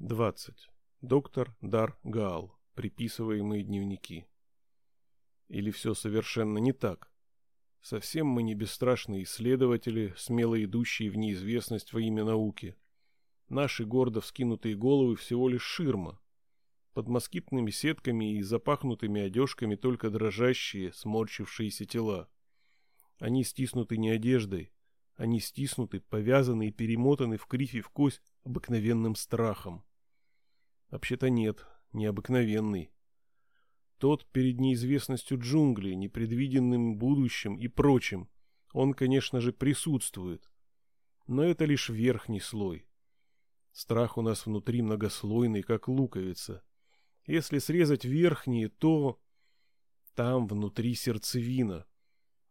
20. Доктор Дар Гаал. Приписываемые дневники. Или все совершенно не так? Совсем мы не бесстрашные исследователи, смело идущие в неизвестность во имя науки. Наши гордо вскинутые головы всего лишь ширма. Под москитными сетками и запахнутыми одежками только дрожащие, сморчившиеся тела. Они стиснуты не одеждой, они стиснуты, повязаны и перемотаны в кривь и в кость обыкновенным страхом. Вообще-то нет, необыкновенный. Тот перед неизвестностью джунглей, непредвиденным будущим и прочим. Он, конечно же, присутствует. Но это лишь верхний слой. Страх у нас внутри многослойный, как луковица. Если срезать верхние, то... Там внутри сердцевина.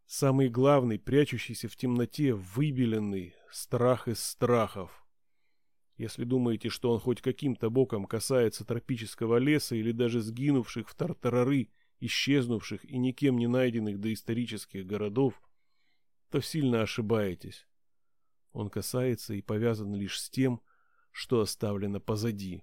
Самый главный, прячущийся в темноте, выбеленный страх из страхов. Если думаете, что он хоть каким-то боком касается тропического леса или даже сгинувших в тартарары, исчезнувших и никем не найденных доисторических городов, то сильно ошибаетесь. Он касается и повязан лишь с тем, что оставлено позади.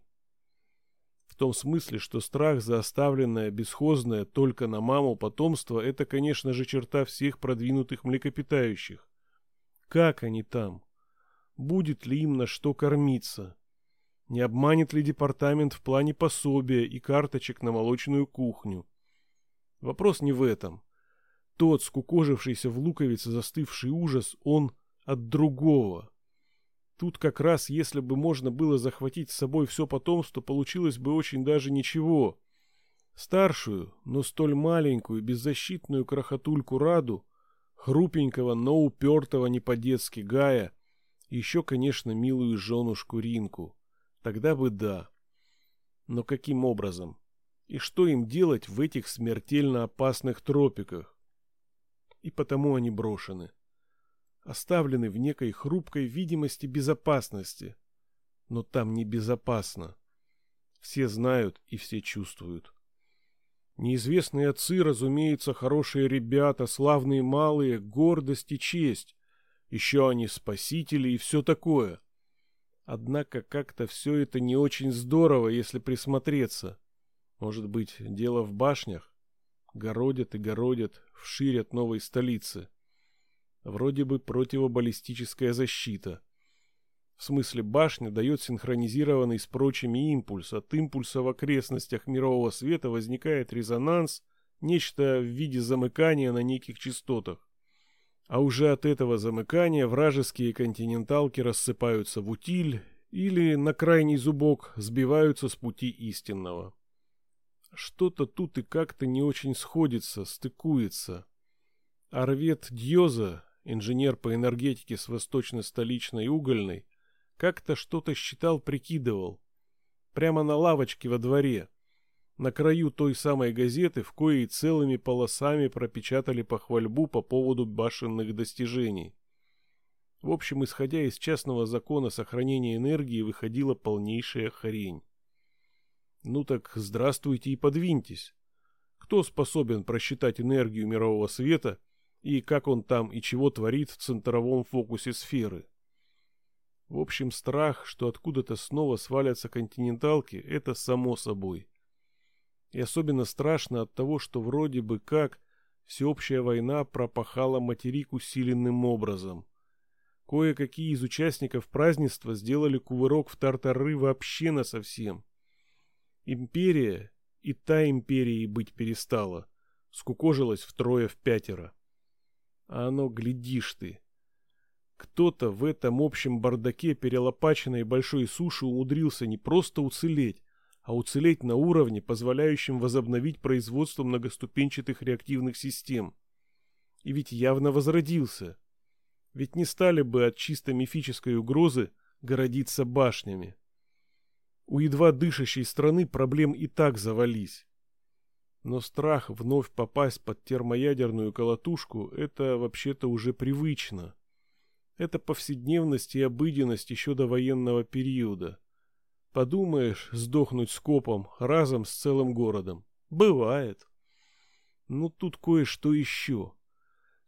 В том смысле, что страх за оставленное бесхозное только на маму потомство – это, конечно же, черта всех продвинутых млекопитающих. Как они там? Будет ли им на что кормиться. Не обманет ли департамент в плане пособия и карточек на молочную кухню? Вопрос не в этом. Тот, скукожившийся в луковице застывший ужас, он от другого. Тут как раз, если бы можно было захватить с собой все потомство, получилось бы очень даже ничего. Старшую, но столь маленькую, беззащитную крохотульку Раду, хрупенького, но упертого не по-детски Гая, еще, конечно, милую женушку Ринку. Тогда бы да. Но каким образом? И что им делать в этих смертельно опасных тропиках? И потому они брошены. Оставлены в некой хрупкой видимости безопасности. Но там небезопасно. Все знают и все чувствуют. Неизвестные отцы, разумеется, хорошие ребята, славные малые, гордость и честь. Еще они спасители и все такое. Однако как-то все это не очень здорово, если присмотреться. Может быть, дело в башнях? Городят и городят, вширь от новой столицы. Вроде бы противобаллистическая защита. В смысле, башня дает синхронизированный с прочими импульс. От импульса в окрестностях мирового света возникает резонанс, нечто в виде замыкания на неких частотах. А уже от этого замыкания вражеские континенталки рассыпаются в утиль или на крайний зубок сбиваются с пути истинного. Что-то тут и как-то не очень сходится, стыкуется. Арвет Дьоза, инженер по энергетике с восточно-столичной угольной, как-то что-то считал, прикидывал. Прямо на лавочке во дворе на краю той самой газеты, в коей целыми полосами пропечатали похвальбу по поводу башенных достижений. В общем, исходя из частного закона сохранения энергии, выходила полнейшая хрень. Ну так здравствуйте и подвиньтесь. Кто способен просчитать энергию мирового света и как он там и чего творит в центровом фокусе сферы? В общем, страх, что откуда-то снова свалятся континенталки, это само собой. И особенно страшно от того, что вроде бы как всеобщая война пропахала материк усиленным образом. Кое-какие из участников празднества сделали кувырок в тартары вообще насовсем. Империя и та империей быть перестала, скукожилась втрое в пятеро. А оно, глядишь ты, кто-то в этом общем бардаке перелопаченной большой суши умудрился не просто уцелеть, а уцелеть на уровне, позволяющем возобновить производство многоступенчатых реактивных систем. И ведь явно возродился. Ведь не стали бы от чисто мифической угрозы городиться башнями. У едва дышащей страны проблем и так завались. Но страх вновь попасть под термоядерную колотушку – это вообще-то уже привычно. Это повседневность и обыденность еще до военного периода – Подумаешь, сдохнуть скопом, разом с целым городом. Бывает. Но тут кое-что еще.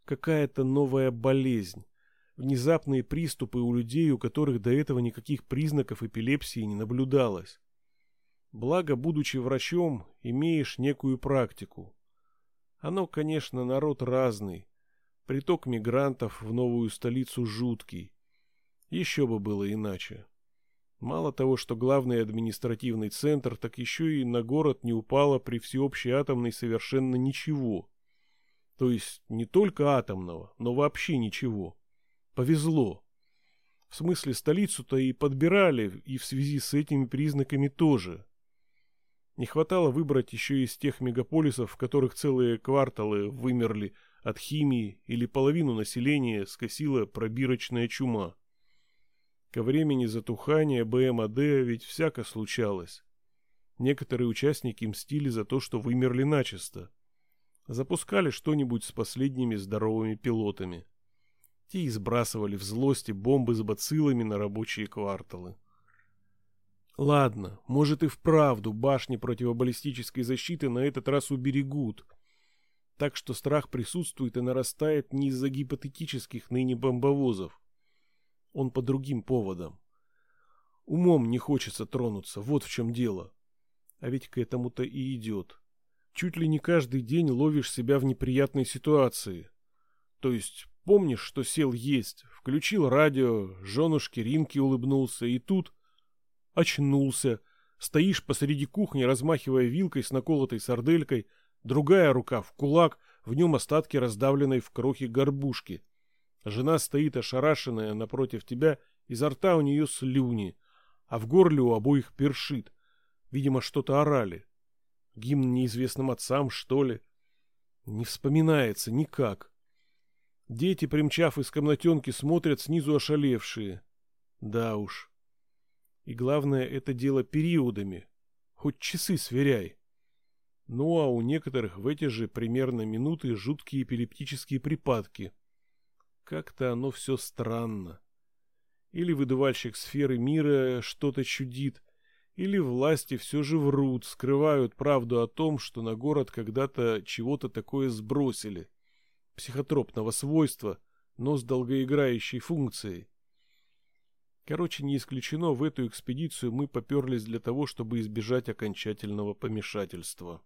Какая-то новая болезнь. Внезапные приступы у людей, у которых до этого никаких признаков эпилепсии не наблюдалось. Благо, будучи врачом, имеешь некую практику. Оно, конечно, народ разный. Приток мигрантов в новую столицу жуткий. Еще бы было иначе. Мало того, что главный административный центр, так еще и на город не упало при всеобщей атомной совершенно ничего. То есть не только атомного, но вообще ничего. Повезло. В смысле, столицу-то и подбирали, и в связи с этими признаками тоже. Не хватало выбрать еще из тех мегаполисов, в которых целые кварталы вымерли от химии или половину населения скосила пробирочная чума. Ко времени затухания БМАД ведь всяко случалось. Некоторые участники мстили за то, что вымерли начисто. Запускали что-нибудь с последними здоровыми пилотами. Те избрасывали в злости бомбы с бациллами на рабочие кварталы. Ладно, может и вправду башни противобаллистической защиты на этот раз уберегут. Так что страх присутствует и нарастает не из-за гипотетических ныне бомбовозов. Он по другим поводам. Умом не хочется тронуться, вот в чем дело. А ведь к этому-то и идет. Чуть ли не каждый день ловишь себя в неприятной ситуации. То есть Помнишь, что сел есть, включил радио, женушке Ринке улыбнулся, и тут очнулся. Стоишь посреди кухни, размахивая вилкой с наколотой сарделькой, другая рука в кулак, в нем остатки раздавленной в крохе горбушки. Жена стоит ошарашенная напротив тебя, изо рта у нее слюни, а в горле у обоих першит. Видимо, что-то орали. Гимн неизвестным отцам, что ли? Не вспоминается никак. Дети, примчав из комнатенки, смотрят снизу ошалевшие. Да уж. И главное, это дело периодами. Хоть часы сверяй. Ну а у некоторых в эти же примерно минуты жуткие эпилептические припадки. Как-то оно все странно. Или выдувальщик сферы мира что-то чудит, или власти все же врут, скрывают правду о том, что на город когда-то чего-то такое сбросили психотропного свойства, но с долгоиграющей функцией. Короче, не исключено, в эту экспедицию мы поперлись для того, чтобы избежать окончательного помешательства.